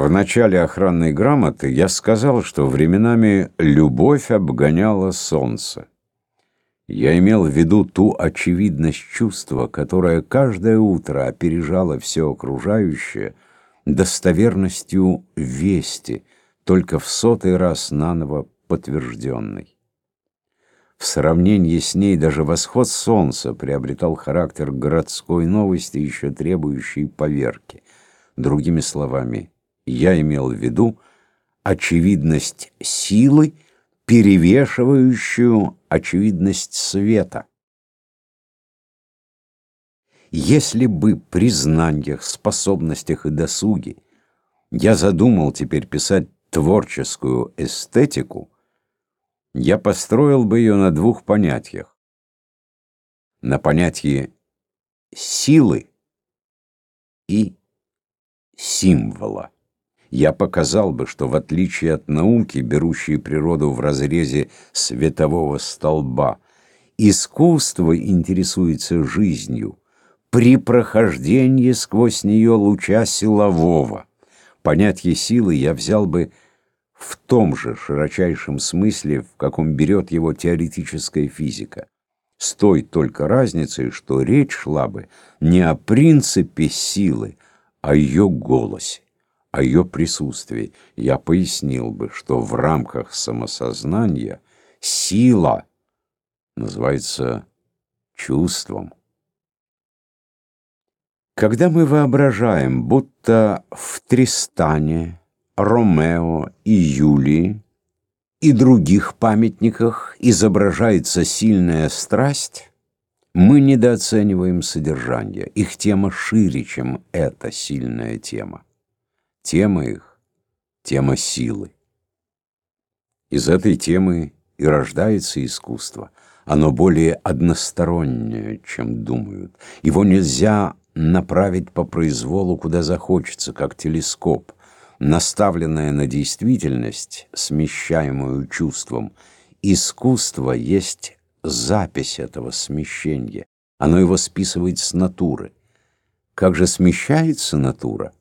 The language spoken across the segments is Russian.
В начале охранной грамоты я сказал, что временами любовь обгоняла солнце. Я имел в виду ту очевидность чувства, которая каждое утро опережала все окружающее достоверностью вести, только в сотый раз наново подтвержденной. В сравнении с ней даже восход солнца приобретал характер городской новости, еще требующей поверки. Другими словами, я имел в виду очевидность силы, перевешивающую очевидность света. Если бы при знаниях, способностях и досуге я задумал теперь писать творческую эстетику, я построил бы ее на двух понятиях. На понятии силы и символа я показал бы, что в отличие от науки, берущей природу в разрезе светового столба, искусство интересуется жизнью при прохождении сквозь нее луча силового. Понятие силы я взял бы в том же широчайшем смысле, в каком берет его теоретическая физика. С той только разницей, что речь шла бы не о принципе силы, а о ее голосе о ее присутствии, я пояснил бы, что в рамках самосознания сила называется чувством. Когда мы воображаем, будто в Тристане, Ромео и Юлии и других памятниках изображается сильная страсть, мы недооцениваем содержание. Их тема шире, чем эта сильная тема. Тема их — тема силы. Из этой темы и рождается искусство. Оно более одностороннее, чем думают. Его нельзя направить по произволу, куда захочется, как телескоп. Наставленное на действительность, смещаемую чувством, искусство есть запись этого смещения. Оно его списывает с натуры. Как же смещается натура?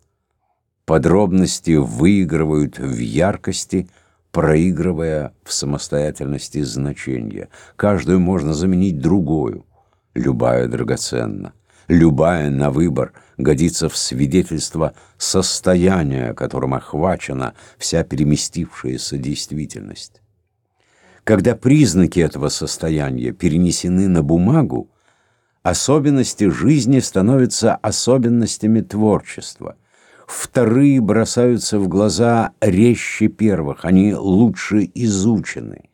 Подробности выигрывают в яркости, проигрывая в самостоятельности значения. Каждую можно заменить другую. Любая драгоценна. Любая на выбор годится в свидетельство состояния, которым охвачена вся переместившаяся действительность. Когда признаки этого состояния перенесены на бумагу, особенности жизни становятся особенностями творчества – Вторые бросаются в глаза резче первых, они лучше изучены.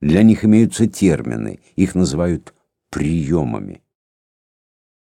Для них имеются термины, их называют приемами.